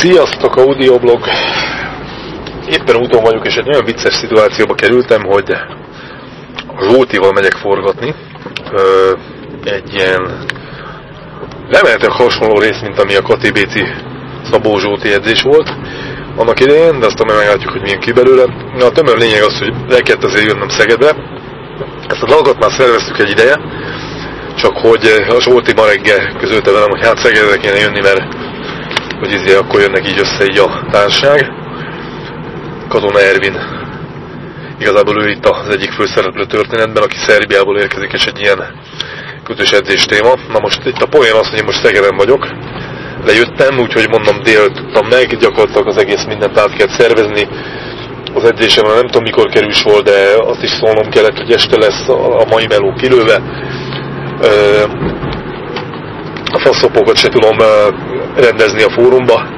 Sziasztok, audioblog! Éppen úton vagyok, és egy nagyon vicces szituációba kerültem, hogy a Zsótival megyek forgatni. Ö, egy ilyen lemeltek hasonló rész, mint ami a KTBC Szabó Zsóti edzés volt annak idején, de aztán meglátjuk, hogy milyen ki belőle. Na, a tömör lényeg az, hogy le kellett azért jönnöm Szegedre. Ezt a dolgot már szerveztük egy ideje, csak hogy a Zsolti ma reggel közölte velem, hogy hát Szegedre kéne jönni, mert hogy izé, akkor jönnek így össze így a társaság. Katona Ervin. Igazából ő itt az egyik főszereplő történetben, aki Szerbiából érkezik, és egy ilyen kötős edzés téma. Na most itt a poén az, hogy én most Szegeden vagyok. Lejöttem, úgyhogy mondom dél tudtam meg, gyakorlatilag az egész mindent át kellett szervezni. Az edzésem nem tudom mikor kerül sor, de azt is szólnom kellett, hogy este lesz a mai meló kilőve. A faszopókat se tudom rendezni a fórumba,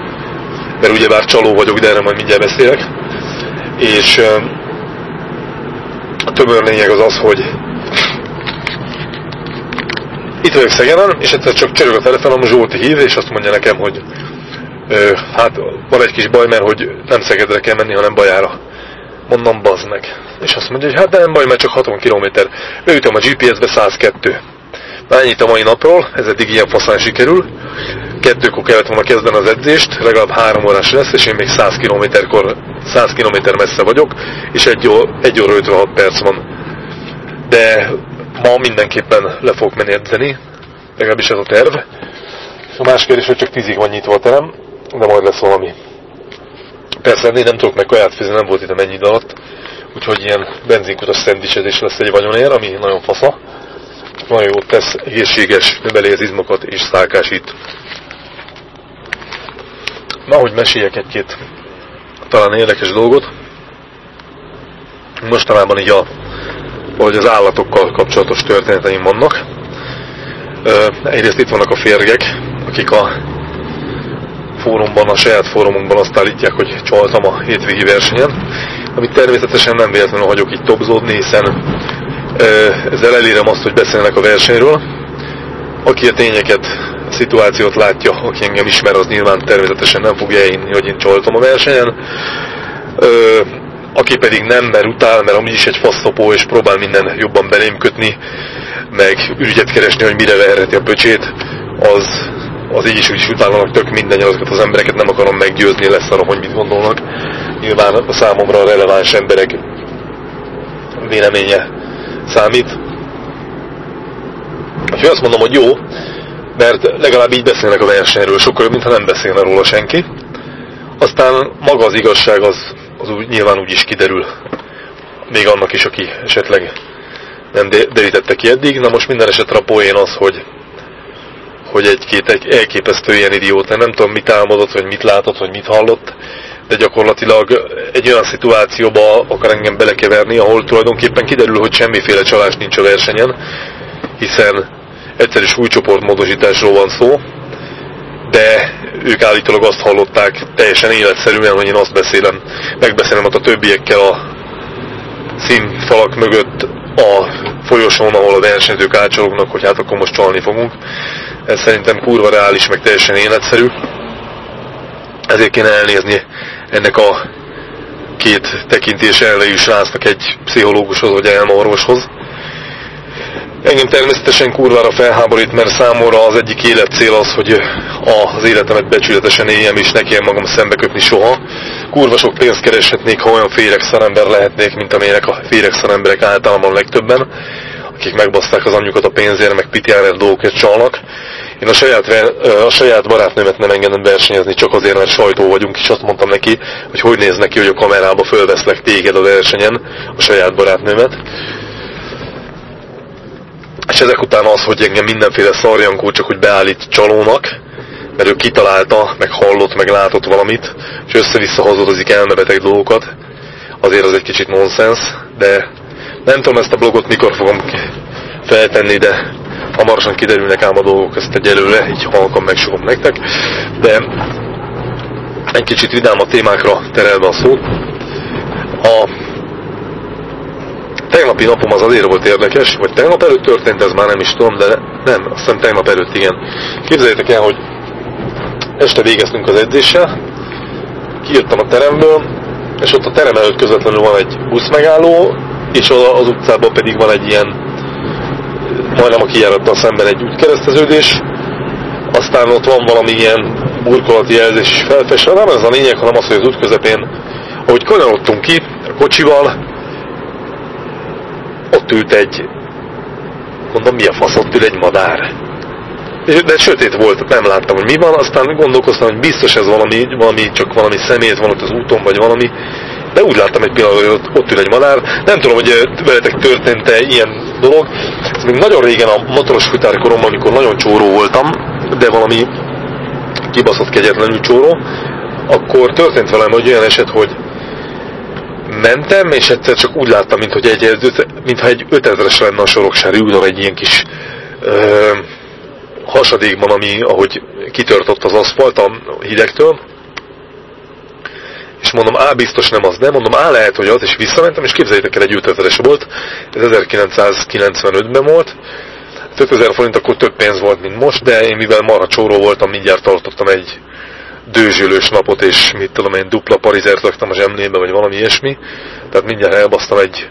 mert ugyebár csaló vagyok, de erre majd mindjárt beszélek. És a tömör lényeg az az, hogy itt vagyok Szegeden, és egyszer csak csörög a telefonom, Zsolti hív, és azt mondja nekem, hogy ö, hát van egy kis baj, mert hogy nem Szegedre kell menni, hanem Bajára. Mondom, bazd meg. És azt mondja, hogy hát de nem baj, mert csak 60 km. Beütöm a GPS-be 102. Na ennyit a mai napról, ez eddig ilyen faszán sikerül. Kettőkor kellett volna kezdeni az edzést, legalább három órás lesz, és én még 100 km-kor, 100 km messze vagyok, és egy, ó, egy óra 56 perc van. De ma mindenképpen le fogok menni edzeni, legalábbis ez a terv. A más kérdés, hogy csak tízig van nyitva a terem, de majd lesz valami. Persze én nem tudok meg kaját főzni, nem volt itt a mennyi alatt, úgyhogy ilyen benzinkutas szendvicsezés lesz egy vagyonér, ami nagyon fasza nagyon jót tesz, egészséges, növeli az izmokat és szálkásít. Na, hogy meséljek egy-két talán érdekes dolgot. Mostanában így a, vagy az állatokkal kapcsolatos történeteim vannak. Egyrészt itt vannak a férgek, akik a fórumban, a saját fórumunkban azt állítják, hogy csaltam a hétvégi versenyen, amit természetesen nem véletlenül hagyok itt topzódni, hiszen ezzel elérem azt, hogy beszélnek a versenyről. Aki a tényeket, a szituációt látja, aki engem ismer, az nyilván természetesen nem fogja én, hogy én csoltam a versenyen. Aki pedig nem, mert utál, mert amúgy is egy fasztopó, és próbál minden jobban belém kötni, meg ürügyet keresni, hogy mire verheti a pöcsét, az, az így is úgy is utálnak tök minden azokat az embereket nem akarom meggyőzni, lesz arra, hogy mit gondolnak. Nyilván a számomra releváns emberek véleménye számít. Úgyhogy azt mondom, hogy jó, mert legalább így beszélnek a versenyről, sokkal jobb, mintha nem beszélne róla senki. Aztán maga az igazság az, az úgy, nyilván úgy is kiderül, még annak is, aki esetleg nem derítette ki eddig. Na most minden esetre a poén az, hogy, hogy egy-két egy elképesztő ilyen idióta, nem tudom mit álmodott, vagy mit látott, vagy mit hallott, de gyakorlatilag egy olyan szituációba akar engem belekeverni, ahol tulajdonképpen kiderül, hogy semmiféle csalás nincs a versenyen, hiszen egyszerű súlycsoportmódosításról van szó, de ők állítólag azt hallották teljesen életszerűen, hogy én azt beszélem, megbeszélem ott a többiekkel a színfalak mögött a folyosón, ahol a versenyzők átcsalognak, hogy hát akkor most csalni fogunk. Ez szerintem kurva reális, meg teljesen életszerű. Ezért kéne elnézni ennek a két tekintés elejű srácnak egy pszichológushoz vagy elmorvoshoz. Engem természetesen kurvára felháborít, mert számomra az egyik életcél az, hogy az életemet becsületesen éljem, és ne kelljen magam szembeköpni soha. Kurva sok pénzt kereshetnék, ha olyan féreg szarember lehetnék, mint amilyenek a féreg szaremberek általában legtöbben, akik megbaszták az anyjukat a pénzért, meg pitjárer dolgokat csalnak. Én a saját, a saját barátnőmet nem engedem versenyezni, csak azért, mert sajtó vagyunk, és azt mondtam neki, hogy hogy néz neki, hogy a kamerába fölveszlek téged a versenyen, a saját barátnőmet. És ezek után az, hogy engem mindenféle szarjankó csak úgy beállít csalónak, mert ő kitalálta, meg hallott, meg látott valamit, és össze-vissza hazadozik elmebeteg dolgokat, azért az egy kicsit nonsens, de nem tudom ezt a blogot mikor fogom feltenni, de hamarosan kiderülnek ám a dolgok, ezt egyelőre így halkan megsugom nektek, de egy kicsit vidám a témákra terelve a szót. A tegnapi napom az azért volt érdekes, vagy tegnap előtt történt, ez már nem is tudom, de nem, azt hiszem tegnap előtt igen. Képzeljétek el, hogy este végeztünk az edzéssel, kijöttem a teremből, és ott a terem előtt közvetlenül van egy busz megálló, és az utcában pedig van egy ilyen, majdnem a kijárattal szemben egy útkereszteződés, aztán ott van valami ilyen burkolati jelzés is felfestve, nem ez a lényeg, hanem az, hogy az út közepén, ahogy kanyarodtunk ki a kocsival, ott ült egy, mondom, mi a fasz, ül egy madár. De sötét volt, nem láttam, hogy mi van, aztán gondolkoztam, hogy biztos ez valami, valami csak valami szemét van ott az úton, vagy valami, de úgy láttam egy pillanat, hogy ott, ott ül egy madár. Nem tudom, hogy veletek történt-e ilyen dolog. Ez még nagyon régen a motoros futárkoromban, amikor nagyon csóró voltam, de valami kibaszott kegyetlenül csóró, akkor történt velem hogy olyan eset, hogy mentem, és egyszer csak úgy láttam, mint hogy egy, mintha egy 5000-es lenne a soroksári úton egy ilyen kis ö, hasadékban, ami, ahogy kitört ott az aszfalt a hidegtől, és mondom, á, biztos nem az, de mondom, á, lehet, hogy az, és visszamentem, és képzeljétek el, egy 5000-es volt, ez 1995-ben volt, 5000 forint akkor több pénz volt, mint most, de én mivel marha csóró voltam, mindjárt tartottam egy dőzsülős napot, és mit tudom én, dupla parizert raktam a zsemlébe, vagy valami ilyesmi. Tehát mindjárt elbasztam egy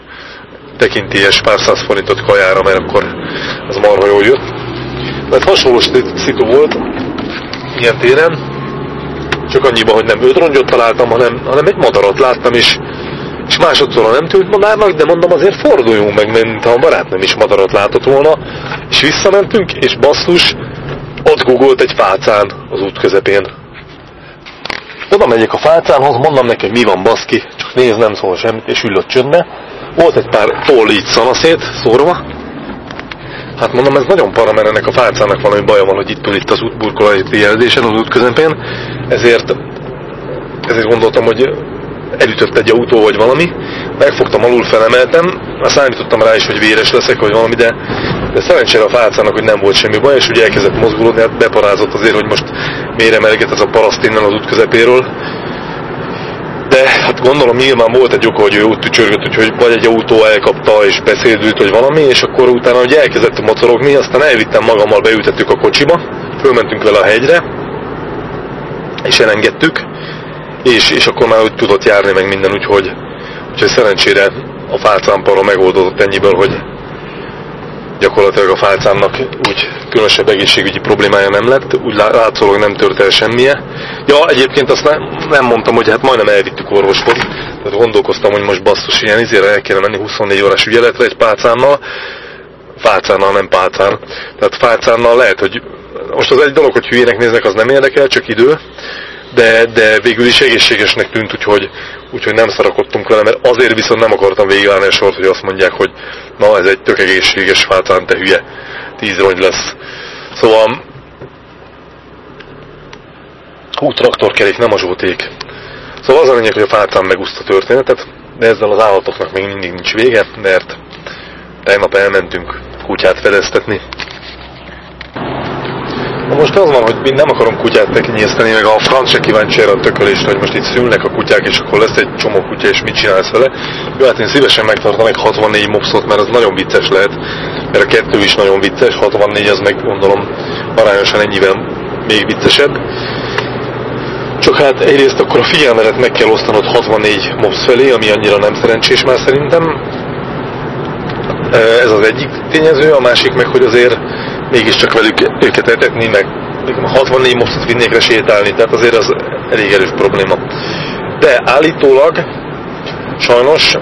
tekintélyes pár száz forintot kajára, mert akkor az marha jól jött. Mert hasonló szitu volt ilyen téren, csak annyiban, hogy nem ödrongyot találtam, hanem, hanem egy madarat láttam, és és másodszor nem tűnt madárnak, de mondom azért forduljunk meg, mint ha a barátnőm is madarat látott volna, és visszamentünk, és basszus, ott gugolt egy fácán az út közepén. Oda megyek a fácánhoz, mondom neki, hogy mi van baszki, csak néz, nem szól semmit, és ülött csöndbe. Volt egy pár toll így szanaszét szórva. Hát mondom, ez nagyon para, mert ennek a fácának valami baja van, hogy itt ül itt az útburkolati jelzésen, az út közepén. Ezért, ezért gondoltam, hogy elütött egy autó vagy valami, megfogtam, alul felemeltem, azt számítottam rá is, hogy véres leszek, vagy valami, de, de szerencsére a fácának, hogy nem volt semmi baj, és ugye elkezdett mozgulódni, hát beparázott azért, hogy most miért emelget ez a paraszt innen az út közepéről. De hát gondolom nyilván volt egy oka, hogy ő úgy tücsörgött, úgyhogy vagy egy autó elkapta és beszédült, vagy valami, és akkor utána hogy elkezdett mocorogni, aztán elvittem magammal, beültettük a kocsiba, fölmentünk vele a hegyre, és elengedtük, és, és akkor már úgy tudott járni meg minden, úgyhogy, úgyhogy szerencsére a fálcámpara megoldódott ennyiből, hogy gyakorlatilag a fálcámnak úgy különösebb egészségügyi problémája nem lett, úgy látszólag nem tört el semmije. Ja, egyébként azt nem, nem mondtam, hogy hát majdnem elvittük orvoshoz, tehát gondolkoztam, hogy most basszus, ilyen izére el kéne menni 24 órás ügyeletre egy pálcánnal, fálcánnal, nem pálcán. Tehát fálcánnal lehet, hogy most az egy dolog, hogy hülyének néznek, az nem érdekel, csak idő, de, de végül is egészségesnek tűnt, úgyhogy, úgyhogy nem szarakodtunk vele, mert azért viszont nem akartam végigállni a sort, hogy azt mondják, hogy na ez egy tök egészséges fátán, te hülye, tíz rongy lesz. Szóval hú, traktorkerék, nem a zsóték. Szóval az a lényeg, hogy a fátán megúszta történetet, de ezzel az állatoknak még mindig nincs vége, mert tegnap elmentünk kutyát fedeztetni, Na most az van, hogy mi nem akarom kutyát tekinyészteni, meg a franc se kíváncsi erre a tökölést, hogy most itt szülnek a kutyák, és akkor lesz egy csomó kutya, és mit csinálsz vele. Jó, hát én szívesen megtartanék 64 mopszot, mert az nagyon vicces lehet, mert a kettő is nagyon vicces, 64 az meg gondolom arányosan ennyivel még viccesebb. Csak hát egyrészt akkor a figyelmedet meg kell osztanod 64 mopsz felé, ami annyira nem szerencsés már szerintem. Ez az egyik tényező, a másik meg, hogy azért mégiscsak velük őket etetni, meg 64 mostot vinnékre sétálni, tehát azért az elég erős probléma. De állítólag sajnos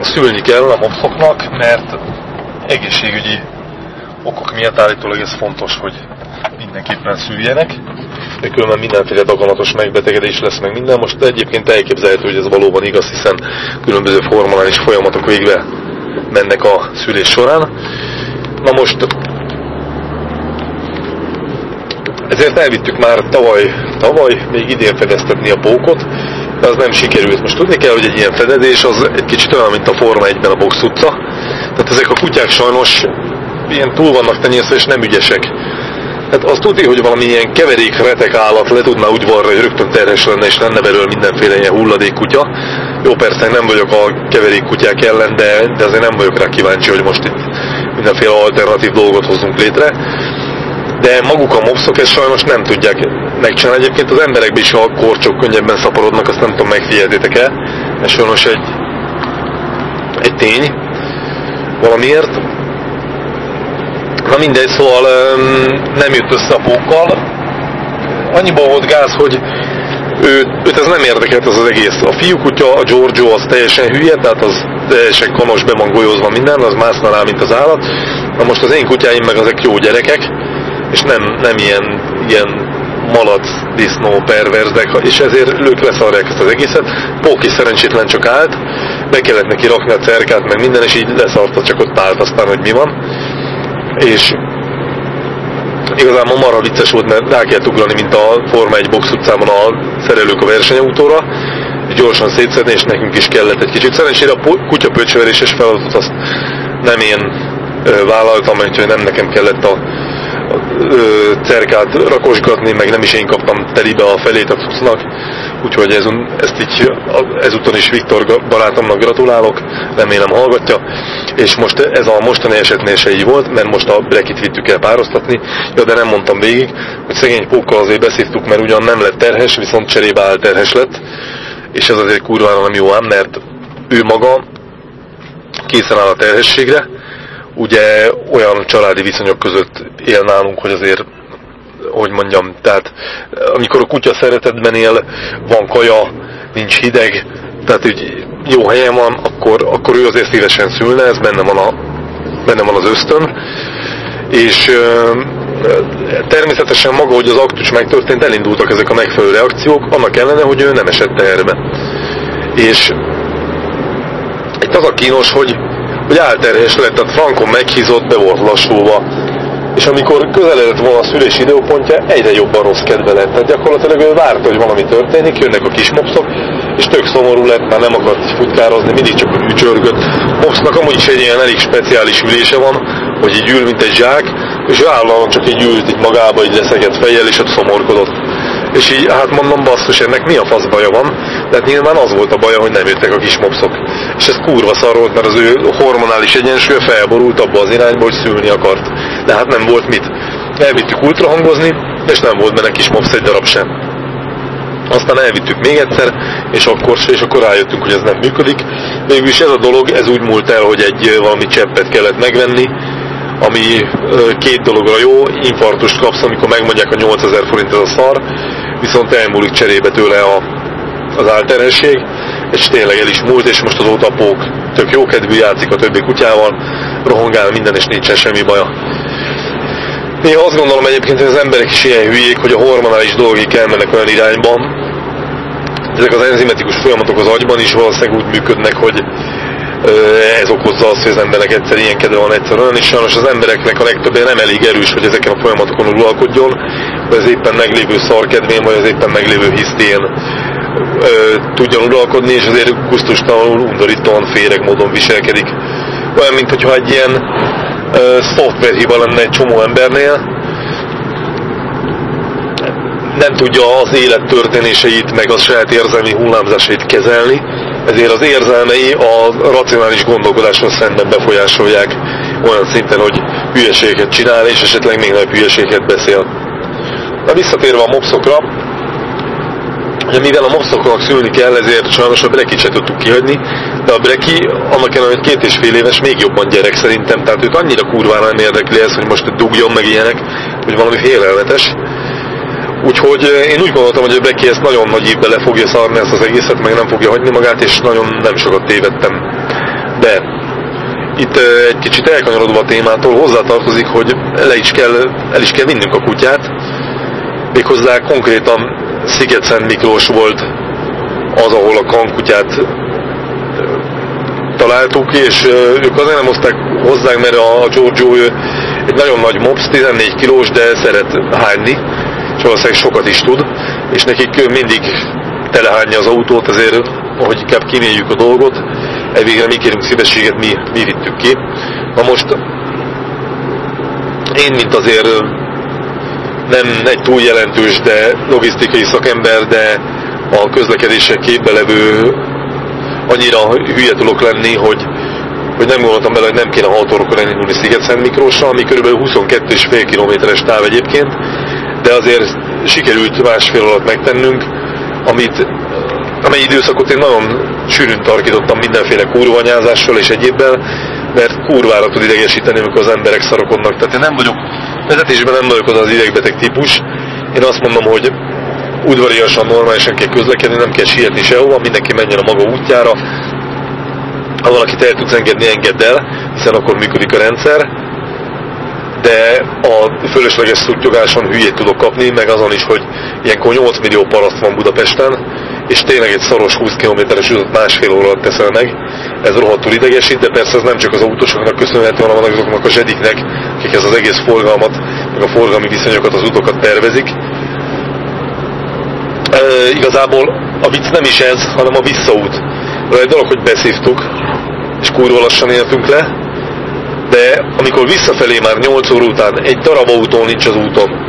szülni kell a mopszoknak, mert egészségügyi okok miatt állítólag ez fontos, hogy mindenképpen szüljenek, de különben mindenféle daganatos megbetegedés lesz meg minden. Most egyébként elképzelhető, hogy ez valóban igaz, hiszen különböző hormonális folyamatok végbe mennek a szülés során. Na most ezért elvittük már tavaly, tavaly még idén fedeztetni a pókot, de az nem sikerült. Most tudni kell, hogy egy ilyen fedezés az egy kicsit olyan, mint a Forma 1-ben a box utca. Tehát ezek a kutyák sajnos ilyen túl vannak tenyészve és nem ügyesek. Hát azt tudni, hogy valami ilyen keverék retek állat le tudná úgy varra, hogy rögtön terhes lenne, és lenne belőle mindenféle ilyen hulladék kutya. Jó, persze nem vagyok a keverék kutyák ellen, de, de azért nem vagyok rá kíváncsi, hogy most itt mindenféle alternatív dolgot hozzunk létre. De maguk a mopszok ezt sajnos nem tudják megcsinálni. Egyébként az emberekben is a korcsok könnyebben szaporodnak, azt nem tudom, megfigyeltétek el. Ez sajnos egy, egy tény valamiért. Na mindegy, szóval nem jött össze a pókkal. Annyiból volt gáz, hogy ő, őt ez nem érdekelt az az egész. A fiúkutya, a Giorgio az teljesen hülye, tehát az teljesen konos, be minden, az mászna rá, mint az állat. Na most az én kutyáim meg azek jó gyerekek, és nem, nem ilyen, ilyen malac, disznó, perverzek, és ezért ők leszarják ezt az egészet. Póki szerencsétlen csak állt, be kellett neki rakni a cerkát, meg minden, és így leszarta, csak ott állt aztán, hogy mi van. És igazából marha vicces volt, mert rá kellett ugrani, mint a Forma 1 box utcában a szerelők a versenyautóra, gyorsan szétszedni, és nekünk is kellett egy kicsit. Szerencsére a kutyapöcsöveréses feladatot azt nem én vállaltam, mert nem nekem kellett a cerkát rakosgatni, meg nem is én kaptam telibe a felét a cuccnak, úgyhogy ez, ezt így ezúton is Viktor barátomnak gratulálok, remélem hallgatja, és most ez a mostani esetnél se így volt, mert most a brekit vittük el pároztatni, ja, de nem mondtam végig, hogy szegény pókkal azért beszívtuk, mert ugyan nem lett terhes, viszont cserébe áll terhes lett, és ez azért kurvára nem jó ám, mert ő maga készen áll a terhességre, ugye olyan családi viszonyok között él nálunk, hogy azért hogy mondjam, tehát amikor a kutya szeretetben él, van kaja, nincs hideg, tehát hogy jó helyen van, akkor, akkor ő azért szívesen szülne, ez benne van, a, benne van az ösztön, és természetesen maga, hogy az aktus megtörtént, elindultak ezek a megfelelő reakciók, annak ellenére, hogy ő nem esett teherbe. És itt az a kínos, hogy, hogy álterhes lett, tehát Frankon meghízott, be volt lassulva, és amikor közeledett volna a szülés időpontja, egyre jobban rossz kedve lett. Tehát gyakorlatilag ő várta, hogy valami történik, jönnek a kis mopszok, és tök szomorú lett, már nem akart futkározni, mindig csak ücsörgött. Mopsznak amúgy is egy ilyen elég speciális ülése van, hogy így ül, mint egy zsák, és állandóan csak így ült így magába, így leszegett fejjel, és ott szomorkodott. És így, hát mondom, basszus, ennek mi a fasz baja van? Tehát nyilván az volt a baja, hogy nem jöttek a kis mopszok. És ez kurva szar volt, mert az ő hormonális egyensúly felborult abba az irányba, hogy szülni akart. De hát nem volt mit. Elvittük ultrahangozni, és nem volt benne kis mopsz egy darab sem. Aztán elvittük még egyszer, és akkor, és akkor rájöttünk, hogy ez nem működik. Végülis ez a dolog, ez úgy múlt el, hogy egy valami cseppet kellett megvenni, ami két dologra jó, infartust kapsz, amikor megmondják a 8000 forint ez a szar, viszont elmúlik cserébe tőle a, az álterhesség, és tényleg el is múlt, és most azóta a pók tök jókedvű, játszik a többi kutyával, rohongál minden, és nincsen semmi baja. Néha azt gondolom egyébként, hogy az emberek is ilyen hülyék, hogy a hormonális dolgok elmennek olyan irányba, ezek az enzimetikus folyamatok az agyban is valószínűleg úgy működnek, hogy ez okozza azt, hogy az emberek egyszer ilyen kedve van, egyszer olyan, és sajnos az embereknek a legtöbbje nem elég erős, hogy ezeken a folyamatokon uralkodjon, vagy az éppen meglévő szarkedvén, vagy az éppen meglévő hisztén tudjon uralkodni, és azért kusztustalanul, undorítóan féreg módon viselkedik. Olyan, mintha egy ilyen ö, szoftverhiba lenne egy csomó embernél, nem tudja az élet történéseit, meg a saját érzelmi hullámzásait kezelni, ezért az érzelmei a racionális gondolkodással szemben befolyásolják olyan szinten, hogy hülyeséget csinál, és esetleg még nagyobb hülyeséget beszél. Na visszatérve a mopszokra, mivel a mopszoknak szülni kell, ezért sajnos a brekit se tudtuk kihagyni, de a breki, annak ellenére, hogy két és fél éves, még jobban gyerek szerintem, tehát őt annyira kurvára nem érdekli ez, hogy most dugjon meg ilyenek, hogy valami félelmetes. Úgyhogy én úgy gondoltam, hogy a Becky ezt nagyon nagy évbe le fogja szarni ezt az egészet, meg nem fogja hagyni magát, és nagyon nem sokat tévedtem. De itt egy kicsit elkanyarodva a témától hozzátartozik, hogy le is kell, el is kell vinnünk a kutyát. Méghozzá konkrétan Sziget-Szent Miklós volt az, ahol a kankutyát találtuk, és ők azért nem hozták hozzánk, mert a Giorgio egy nagyon nagy mops, 14 kilós, de szeret hányni, és valószínűleg sokat is tud, és nekik mindig telehányja az autót, azért, hogy inkább kiméljük a dolgot, elvégre mi kérünk szívességet, mi, mi vittük ki. Na most én, mint azért nem egy túl jelentős, de logisztikai szakember, de a közlekedések képbe levő annyira hülye tudok lenni, hogy hogy nem gondoltam bele, hogy nem kéne 6 órakor elindulni Sziget-Szent Miklósra, ami kb. 22,5 kilométeres táv egyébként, de azért sikerült másfél alatt megtennünk, amit amely időszakot én nagyon sűrűn tarkítottam mindenféle kurvanyázással és egyébbel, mert kurvára tud idegesíteni, amikor az emberek szarakodnak. Tehát én nem vagyok, vezetésben nem vagyok az az idegbeteg típus. Én azt mondom, hogy udvariasan, normálisan kell közlekedni, nem kell sietni sehova, mindenki menjen a maga útjára. Ha valakit el tudsz engedni, engedd el, hiszen akkor működik a rendszer. De a fölösleges szuttyogáson hülyét tudok kapni, meg azon is, hogy ilyenkor 8 millió paraszt van Budapesten, és tényleg egy szoros 20 kilométeres utat másfél óra alatt teszel meg. Ez rohadtul idegesít, de persze ez nem csak az autósoknak köszönhető, hanem azoknak a zsediknek, akik ez az egész forgalmat, meg a forgalmi viszonyokat, az utakat tervezik. E, igazából a vicc nem is ez, hanem a visszaút. De egy dolog, hogy beszívtuk, és kurva lassan éltünk le, de amikor visszafelé már 8 óra után egy darab autó nincs az úton,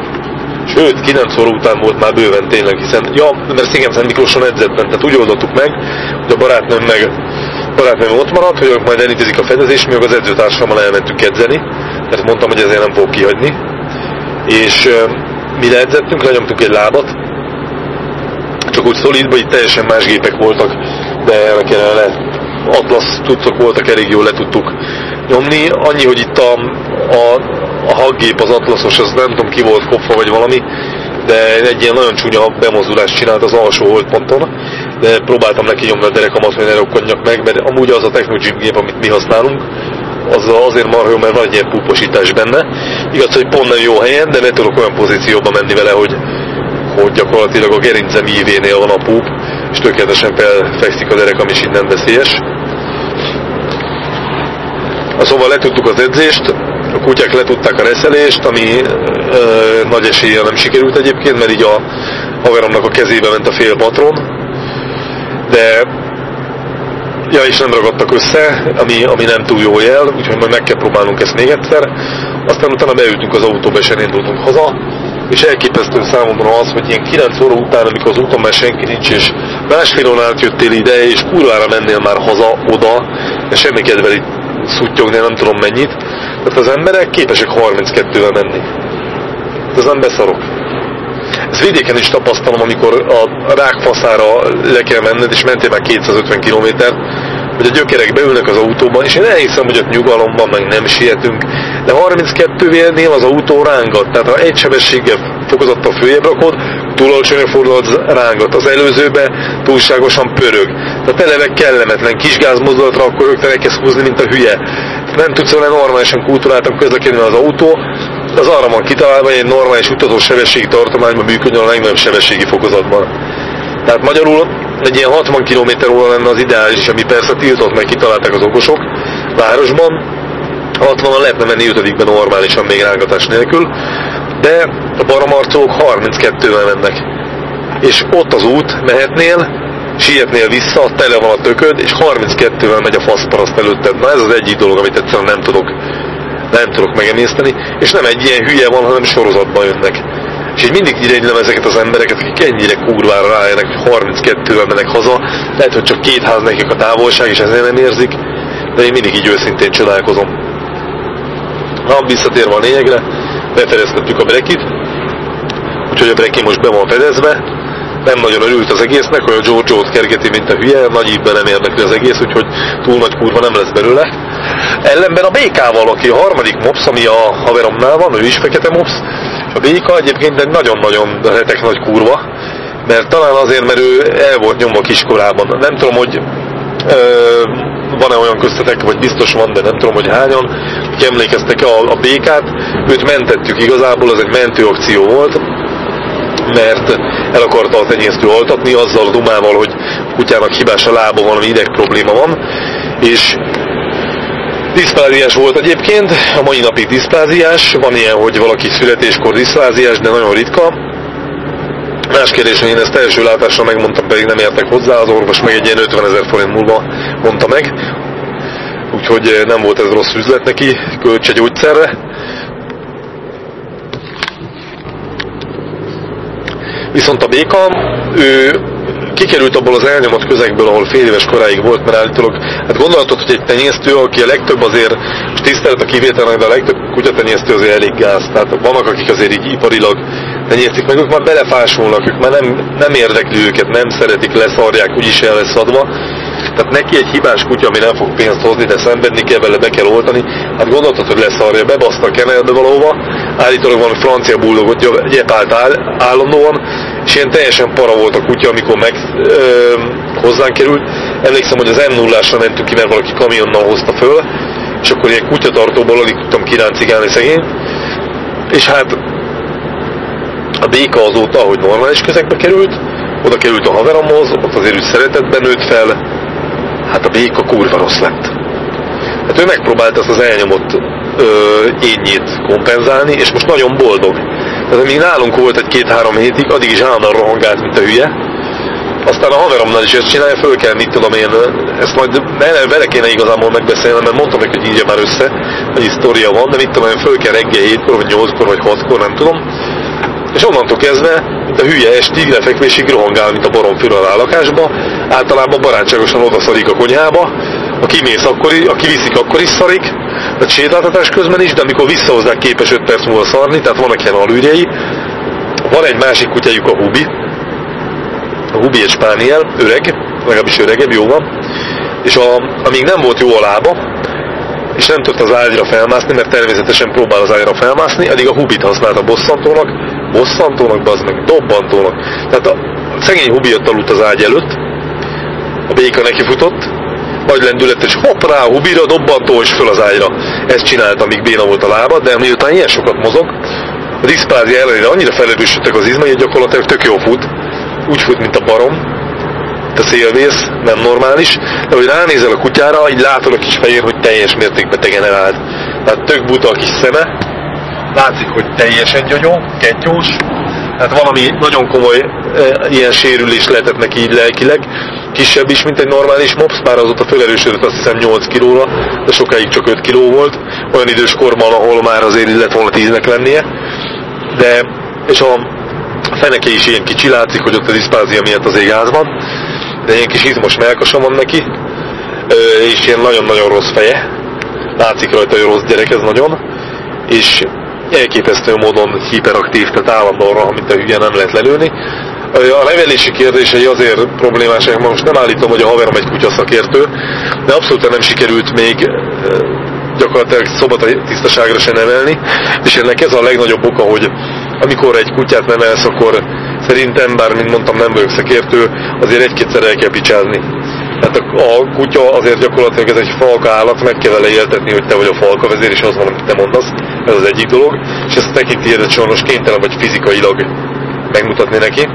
Sőt, 9 óra után volt már bőven tényleg, hiszen, ja, mert Sziget Miklóson edzetben, tehát úgy oldottuk meg, hogy a barátnőm meg barátnőm ott maradt, hogy ők majd elintézik a fedezést, mi az edzőtársammal elmentünk edzeni, mert mondtam, hogy ezért nem fogok kihagyni. És mi leedzettünk, lenyomtunk egy lábat, csak úgy szolidba, itt teljesen más gépek voltak, de erre kellene le, Atlas tudtok voltak, elég jól le tudtuk nyomni. Annyi, hogy itt a, a, a haggép, az atlaszos, az nem tudom ki volt kopva vagy valami, de egy ilyen nagyon csúnya bemozdulást csinált az alsó holdponton, de próbáltam neki nyomni a derekamat, hogy ne rokkanjak meg, mert amúgy az a Technogym gép, amit mi használunk, az azért marha jó, mert van egy ilyen púposítás benne. Igaz, hogy pont nem jó helyen, de le tudok olyan pozícióba menni vele, hogy, hogy gyakorlatilag a gerincem ívénél van a púp, és tökéletesen felfekszik a derekam, és innen veszélyes. Szóval letudtuk az edzést, a kutyák letudták a reszelést, ami ö, nagy eséllyel nem sikerült egyébként, mert így a haveromnak a kezébe ment a fél patron, de ja, és nem ragadtak össze, ami, ami nem túl jó jel, úgyhogy majd meg kell próbálnunk ezt még egyszer. Aztán utána beültünk az autóba, és elindultunk haza, és elképesztő számomra az, hogy ilyen 9 óra után, amikor az úton már senki nincs, és másfél órán jöttél ide, és kurvára mennél már haza, oda, és semmi kedvel itt szutyogni, nem tudom mennyit. Tehát az emberek képesek 32-vel menni. Ez nem beszarok. Ez vidéken is tapasztalom, amikor a rákfaszára le kell menned, és mentél már 250 kilométert, hogy a gyökerek beülnek az autóban, és én elhiszem, hogy ott nyugalomban meg nem sietünk, de 32-nél az autó rángat, tehát ha egy sebességgel fokozattal följebb rakod, túl alacsonyra fordulod, rángat. Az előzőbe túlságosan pörög. Tehát eleve kellemetlen kis gázmozdulatra, akkor rögtön elkezd húzni, mint a hülye. Nem tudsz olyan normálisan kultúráltan közlekedni az autó, az arra van kitalálva, hogy egy normális utazó sebességi tartományban működjön a legnagyobb sebességi fokozatban. Tehát magyarul egy ilyen 60 km óra lenne az ideális, ami persze tiltott, meg kitalálták az okosok városban. 60-an lehetne menni 5 normálisan még rángatás nélkül, de a baramarcók 32-vel mennek. És ott az út mehetnél, sietnél vissza, tele van a tököd, és 32-vel megy a faszparaszt előtted. Na ez az egyik dolog, amit egyszerűen nem tudok, nem tudok megemészteni, és nem egy ilyen hülye van, hanem sorozatban jönnek. És így mindig iránylem ezeket az embereket, akik ennyire kurvára rájönnek, hogy 32-vel mennek haza, lehet, hogy csak két ház nekik a távolság, és ezért nem érzik, de én mindig így őszintén csodálkozom. Ha visszatérve a lényegre, befedeztettük a brekit, úgyhogy a breki most be van fedezve, nem nagyon örült az egésznek, hogy a Giorgio-t kergeti, mint a hülye, nagy ívben nem érdekli az egész, úgyhogy túl nagy kurva nem lesz belőle. Ellenben a BK-val, aki a harmadik mops, ami a haveromnál van, ő is fekete mops, és a BK egyébként egy nagyon-nagyon retek nagy kurva, mert talán azért, mert ő el volt nyomva kiskorában. Nem tudom, hogy van-e olyan köztetek, vagy biztos van, de nem tudom, hogy hányan, hogy emlékeztek a, a békát, őt mentettük igazából, az egy mentőakció volt, mert el akarta a tenyésztő altatni azzal a dumával, hogy kutyának hibás a lába, valami ideg probléma van, és diszpláziás volt egyébként, a mai napig diszpláziás, van ilyen, hogy valaki születéskor diszpláziás, de nagyon ritka, Más kérdés, hogy én ezt első látásra megmondtam, pedig nem értek hozzá, az orvos meg egy ilyen 50 ezer forint múlva mondta meg. Úgyhogy nem volt ez rossz üzlet neki, költs egy gyógyszerre. Viszont a béka, ő kikerült abból az elnyomott közegből, ahol fél éves koráig volt, mert állítólag, hát gondolhatod, hogy egy tenyésztő, aki a legtöbb azért, és tisztelet a kivételnek, de a legtöbb kutyatenyésztő azért elég gáz. Tehát vannak, akik azért így iparilag tenyésztik, meg ők már belefásulnak, ők már nem, nem érdekli őket, nem szeretik, leszarják, úgyis el lesz adva. Tehát neki egy hibás kutya, ami nem fog pénzt hozni, de szenvedni kell vele, be kell oltani. Hát gondoltad, hogy leszarja, bebaszta a kenelbe valahova, állítólag van francia bullogot gyepált áll, állandóan, és ilyen teljesen para volt a kutya, amikor meg ö, hozzánk került. Emlékszem, hogy az m 0 mentünk ki, mert valaki kamionnal hozta föl, és akkor ilyen kutyatartóból alig tudtam kiráncigálni szegény. És hát a béka azóta, ahogy normális közegbe került, oda került a haveromhoz, ott azért ő szeretetben nőtt fel, hát a béka kurva rossz lett. Hát ő megpróbált ezt az elnyomott ö, kompenzálni, és most nagyon boldog. Tehát amíg nálunk volt egy két-három hétig, addig is állandóan rohangált, mint a hülye. Aztán a haveromnál is ezt csinálja, föl kell, mit tudom én, ezt majd vele kéne igazából megbeszélnem, mert mondtam neki, hogy így már össze, hogy sztoria van, de mit tudom én, föl kell reggel 7-kor, vagy 8-kor, vagy 6-kor, nem tudom. És onnantól kezdve, a hülye estig lefekvésig rohangál, mint a baromfül a lakásba, általában barátságosan odaszarik a konyhába, a kimész akkor, a kiviszik akkor is szarik, tehát sétáltatás közben is, de amikor visszahozzák képes 5 perc múlva szarni, tehát vannak ilyen alűrjei. Van egy másik kutyájuk a Hubi, a Hubi egy spániel, öreg, legalábbis öregebb, jó van, és a, amíg nem volt jó a lába, és nem tudta az ágyra felmászni, mert természetesen próbál az ágyra felmászni, addig a Hubit használta bosszantónak, bosszantónak, az meg dobbantónak. Tehát a szegény Hubi jött aludt az ágy előtt, a béka neki futott, nagy lendületes, hopp rá, hubira, dobbantó és föl az ágyra. Ezt csinálta, amíg béna volt a lába, de miután ilyen sokat mozog, a diszplázia ellenére annyira felerősödtek az izmai, hogy gyakorlatilag tök jó fut, úgy fut, mint a barom, a szélvész, nem normális, de hogy ránézel a kutyára, így látod a kis fején, hogy teljes mértékben degenerált. Tehát tök buta a kis szeme, látszik, hogy teljesen gyogyó, kettyós, tehát valami nagyon komoly ilyen sérülés lehetett neki így lelkileg, kisebb is, mint egy normális mops, bár azóta felerősödött azt hiszem 8 kilóra, de sokáig csak 5 kiló volt, olyan idős korban, ahol már azért lett volna 10-nek lennie, de, és a feneke is ilyen kicsi, látszik, hogy ott a diszpázia miatt az égáz van, de ilyen kis izmos melkosa van neki, és ilyen nagyon-nagyon rossz feje, látszik rajta, hogy rossz gyerek ez nagyon, és elképesztő módon hiperaktív, tehát állandóan, mint a hülye nem lehet lelőni. A nevelési kérdései azért problémásak, most nem állítom, hogy a haverom egy kutya szakértő, de abszolút nem sikerült még gyakorlatilag szobata tisztaságra se nevelni, és ennek ez a legnagyobb oka, hogy amikor egy kutyát nevelsz, akkor szerintem, bár mint mondtam nem vagyok szakértő, azért egy-kétszer el kell picsázni. Tehát a, a kutya azért gyakorlatilag ez egy falka állat, meg kell vele éltetni, hogy te vagy a falka vezér, és az van, amit te mondasz. Ez az egyik dolog. És ezt tiédet sajnos kénytelen vagy fizikailag megmutatni neki.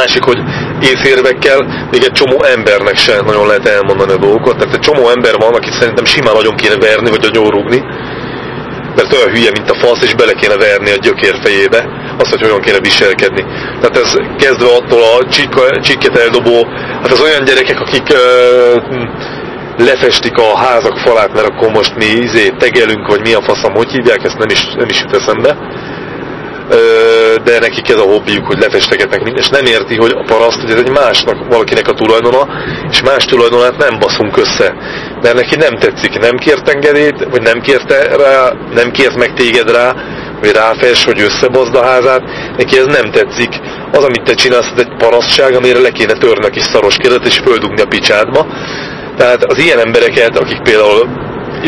Másik, hogy észérvekkel még egy csomó embernek se nagyon lehet elmondani a dolgokat. Tehát egy csomó ember van, akit szerintem simán nagyon kéne verni, vagy a rúgni, mert olyan hülye, mint a fasz, és bele kéne verni a gyökér fejébe, azt, hogy hogyan kéne viselkedni. Tehát ez kezdve attól a csikket eldobó, hát az olyan gyerekek, akik uh, lefestik a házak falát, mert akkor most mi izé, tegelünk, vagy mi a faszam, hogy hívják, ezt nem is, nem is jut eszembe de nekik ez a hobbiuk, hogy lefestegetnek minden, és nem érti, hogy a paraszt, hogy ez egy másnak, valakinek a tulajdona, és más tulajdonát nem baszunk össze. Mert neki nem tetszik, nem kért engedélyt, vagy nem kérte rá, nem kért meg téged rá, hogy ráfes, hogy összebazd a házát, neki ez nem tetszik. Az, amit te csinálsz, ez egy parasztság, amire le kéne törni a kis szaros kérdet, és földugni a picsádba. Tehát az ilyen embereket, akik például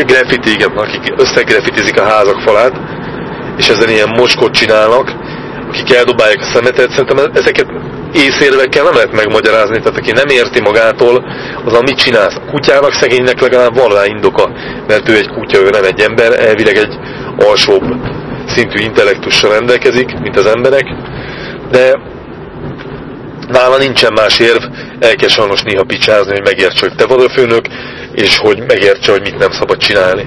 graffitiget, akik összegrafitizik a házak falát, és ezen ilyen mocskot csinálnak, akik eldobálják a szemetet, szerintem ezeket észérvekkel nem lehet megmagyarázni, tehát aki nem érti magától, az amit csinálsz. A kutyának, szegénynek legalább van rá indoka, mert ő egy kutya, ő nem egy ember, elvileg egy alsóbb szintű intellektussal rendelkezik, mint az emberek, de nála nincsen más érv, el kell sajnos néha picsázni, hogy megértse, hogy te vagy a főnök, és hogy megértse, hogy mit nem szabad csinálni.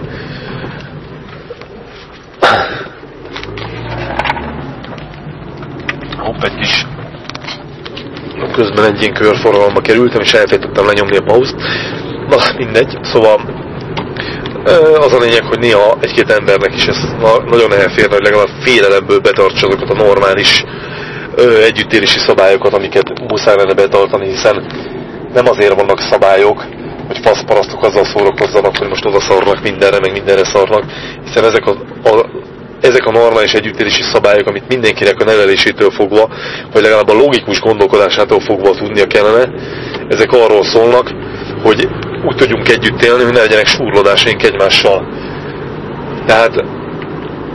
Hopp, egy kis közben egy ilyen körforgalomba kerültem, és elfejtettem lenyomni a pauszt. Na, mindegy. Szóval az a lényeg, hogy néha egy-két embernek is ez nagyon elférne, hogy legalább félelemből betartsa azokat a normális együttélési szabályokat, amiket muszáj lenne betartani, hiszen nem azért vannak szabályok, hogy faszparasztok azzal szórakozzanak, hogy most oda szarnak mindenre, meg mindenre szarnak, hiszen ezek a, a ezek a normális együttélési szabályok, amit mindenkinek a nevelésétől fogva, vagy legalább a logikus gondolkodásától fogva tudnia kellene, ezek arról szólnak, hogy úgy tudjunk együtt élni, hogy ne legyenek súrlodásaink egymással. Tehát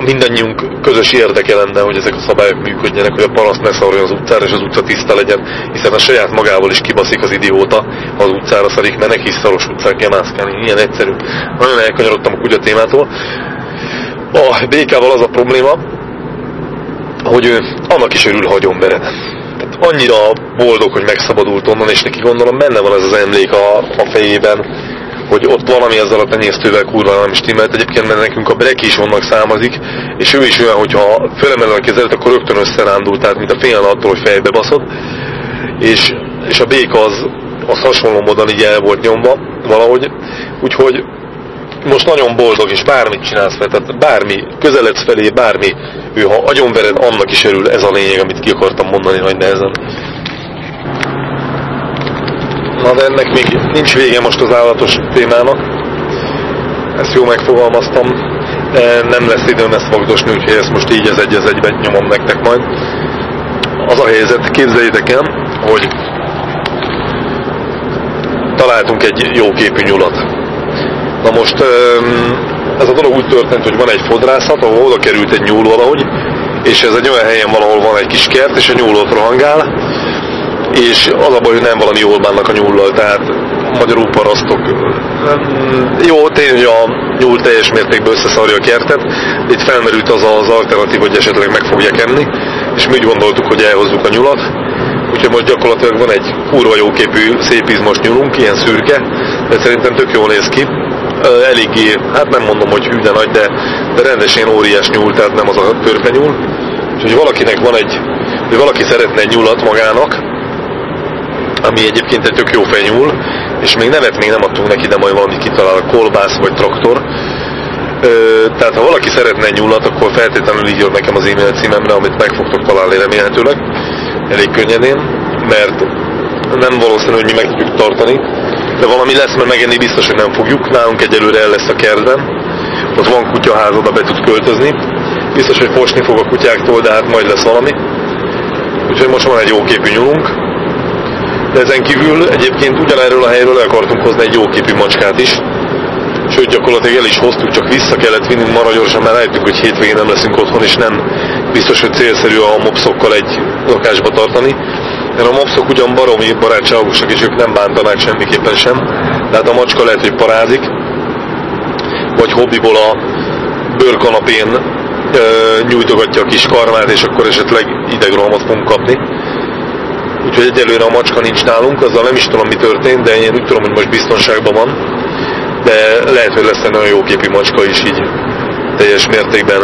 mindannyiunk közös érdeke lenne, hogy ezek a szabályok működjenek, hogy a paraszt ne szarjon az utcára, és az utca tiszta legyen, hiszen a saját magával is kibaszik az idióta, ha az utcára szarik, mert neki is szaros utcán kell mászkálni. Ilyen egyszerű. Nagyon elkanyarodtam a kutya témától. A békával az a probléma, hogy ő annak is örül, ha bered. Tehát annyira boldog, hogy megszabadult onnan, és neki gondolom benne van ez az emlék a, a fejében, hogy ott valami ezzel a tenyésztővel kurva nem stimmelt. Egyébként mert nekünk a breki is onnak számozik, és ő is olyan, hogyha fölemeled a kezelet, akkor rögtön összerándult, tehát mint a fél attól, hogy fejbe baszod. És, és a béka az, az hasonló módon így el volt nyomva valahogy. Úgyhogy most nagyon boldog, és bármit csinálsz fel, tehát bármi, közeledsz felé, bármi, ő ha agyonvered, annak is örül, ez a lényeg, amit ki akartam mondani nagy nehezen. Na de ennek még nincs vége most az állatos témának. Ezt jól megfogalmaztam. Nem lesz időm ezt magdosni, úgyhogy ezt most így az egy az egyben nyomom nektek majd. Az a helyzet, képzeljétek el, hogy találtunk egy jó képű nyulat. Na most ez a dolog úgy történt, hogy van egy fodrászat, ahol oda került egy nyúl valahogy, és ez egy olyan helyen valahol van egy kis kert, és a nyúl ott rohangál, és az a baj, hogy nem valami jól bánnak a nyúllal, tehát magyarul parasztok. Jó, tény, a nyúl teljes mértékben összeszarja a kertet, itt felmerült az az alternatív, hogy esetleg meg fogják enni, és mi úgy gondoltuk, hogy elhozzuk a nyulat, úgyhogy most gyakorlatilag van egy kurva jóképű, szép izmos nyulunk, ilyen szürke, de szerintem tök jól néz ki. Eléggé, hát nem mondom, hogy hű, de nagy, de, de rendesen óriás nyúl, tehát nem az a törpe nyúl. Úgyhogy valakinek van egy, hogy valaki szeretne egy nyulat magának, ami egyébként egy tök jó fenyúl, és még nevet még nem adtunk neki, de majd valami kitalál, kolbász vagy traktor. Ö, tehát ha valaki szeretne egy nyúlat, akkor feltétlenül írjon nekem az e-mail címemre, amit meg fogtok találni remélhetőleg, elég könnyedén, mert nem valószínű, hogy mi meg tudjuk tartani, de valami lesz, mert megenni biztos, hogy nem fogjuk. Nálunk egyelőre el lesz a kertben, ott van kutyaház, oda be tud költözni. Biztos, hogy fosni fog a kutyáktól, de hát majd lesz valami. Úgyhogy most van egy jó képű nyúlunk, de ezen kívül egyébként ugyanerről a helyről el akartunk hozni egy jóképű macskát is. Sőt, gyakorlatilag el is hoztuk, csak vissza kellett vinni marha gyorsan, mert rájöttünk, hogy hétvégén nem leszünk otthon, és nem biztos, hogy célszerű a mopszokkal egy lakásba tartani. Mert a mopszok ugyan baromi barátságosak, és ők nem bántanák semmiképpen sem. Tehát a macska lehet, hogy parázik, vagy hobbiból a bőrkanapén ö, nyújtogatja a kis karmát, és akkor esetleg idegrohamot fogunk kapni úgyhogy egyelőre a macska nincs nálunk, azzal nem is tudom mi történt, de én úgy tudom, hogy most biztonságban van. De lehet, hogy lesz egy nagyon jó képű macska is így teljes mértékben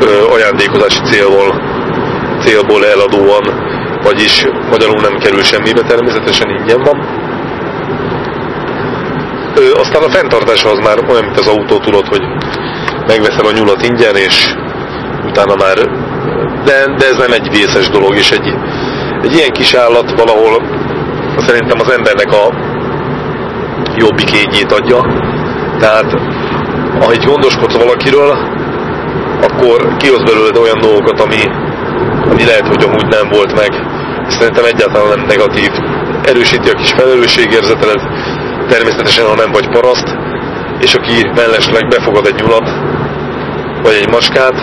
ö, ajándékozási célból, célból eladóan, vagyis magyarul nem kerül semmibe, természetesen ingyen van. Ö, aztán a fenntartása az már olyan, mint az autó, tudod, hogy megveszel a nyulat ingyen, és utána már de, de ez nem egy vészes dolog, és egy egy ilyen kis állat valahol szerintem az embernek a jobbik ényét adja. Tehát, ha egy gondoskodsz valakiről, akkor kihoz belőled olyan dolgokat, ami, ami lehet, hogy amúgy nem volt meg. Szerintem egyáltalán nem negatív. Erősíti a kis felelősségérzetelet, természetesen, ha nem vagy paraszt, és aki mellesleg befogad egy nyulat, vagy egy maskát,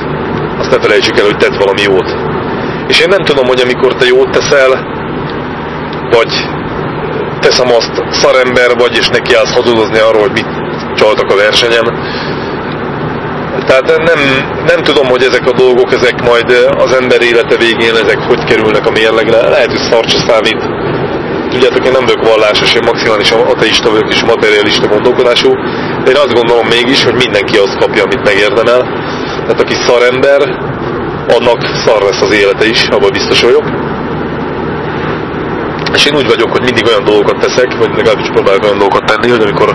azt ne felejtsük el, hogy tett valami jót. És én nem tudom, hogy amikor te jót teszel, vagy teszem azt szarember vagy, és neki állsz hazudozni arról, hogy mit csaltak a versenyen. Tehát nem, nem tudom, hogy ezek a dolgok, ezek majd az ember élete végén, ezek hogy kerülnek a mérlegre. Lehet, hogy szar számít. Tudjátok, én nem vagyok vallásos, én maximálisan ateista vagyok és materialista gondolkodású. De én azt gondolom mégis, hogy mindenki azt kapja, amit megérdemel. Tehát aki szarember, annak szar lesz az élete is, abban biztos vagyok. És én úgy vagyok, hogy mindig olyan dolgokat teszek, vagy legalábbis próbálok olyan dolgokat tenni, hogy amikor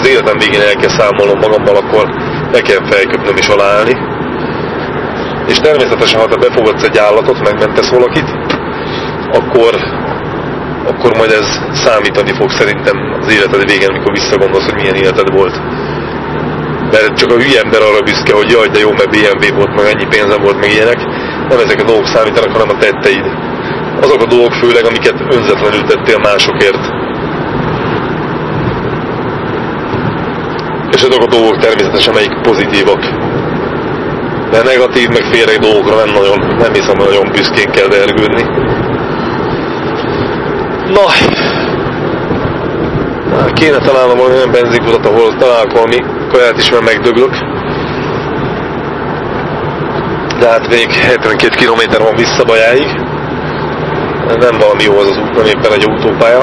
az életem végén el kell számolnom magammal, akkor ne kell felköpnöm és aláállni. És természetesen, ha te befogadsz egy állatot, megmentesz valakit, akkor, akkor majd ez számítani fog szerintem az életed végén, amikor visszagondolsz, hogy milyen életed volt. Mert csak a hülye ember arra büszke, hogy jaj, de jó, mert BMW volt, meg ennyi pénzem volt, meg ilyenek. Nem ezek a dolgok számítanak, hanem a tetteid. Azok a dolgok főleg, amiket önzetlenül tettél másokért. És azok a dolgok természetesen melyik pozitívak. De negatív, meg félre dolgokra nem nagyon, nem hiszem, hogy nagyon büszkén kell vergődni. Na, kéne találnom valami olyan benzinkutat, ahol találok valami kaját is, mert megdöglök. De hát még 72 km van vissza Bajáig. Nem valami jó az az út, nem éppen egy autópálya.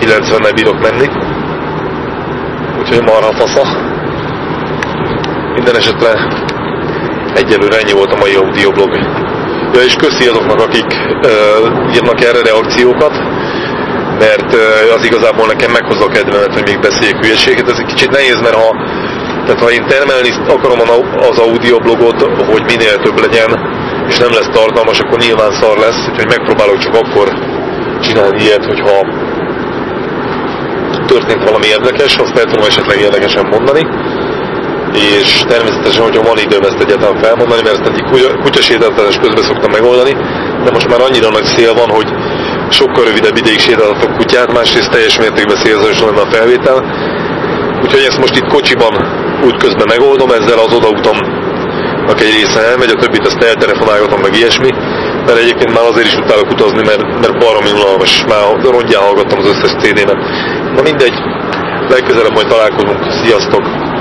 90-nel bírok menni. Úgyhogy marha fasza. Minden esetre egyelőre ennyi volt a mai audioblog. Ja, és köszi azoknak, akik uh, írnak erre reakciókat mert az igazából nekem meghozza a kedvemet, hogy még beszéljek hülyeséget. Ez egy kicsit nehéz, mert ha, tehát ha én termelni akarom az audioblogot, hogy minél több legyen, és nem lesz tartalmas, akkor nyilván szar lesz, úgyhogy megpróbálok csak akkor csinálni ilyet, hogyha történt valami érdekes, azt el tudom esetleg érdekesen mondani, és természetesen, hogyha van időm ezt egyáltalán felmondani, mert ezt egyik kutyasétáltatás közben szoktam megoldani, de most már annyira nagy szél van, hogy sokkal rövidebb ideig sétáltatok kutyát, másrészt teljes mértékben szélzős lenne a felvétel. Úgyhogy ezt most itt kocsiban úgy közben megoldom, ezzel az odaútomnak egy része elmegy, a többit azt eltelefonálgatom, meg ilyesmi. Mert egyébként már azért is utálok utazni, mert, mert baromi unalmas, már rongyán hallgattam az összes CD-net. Na mindegy, legközelebb majd találkozunk, sziasztok!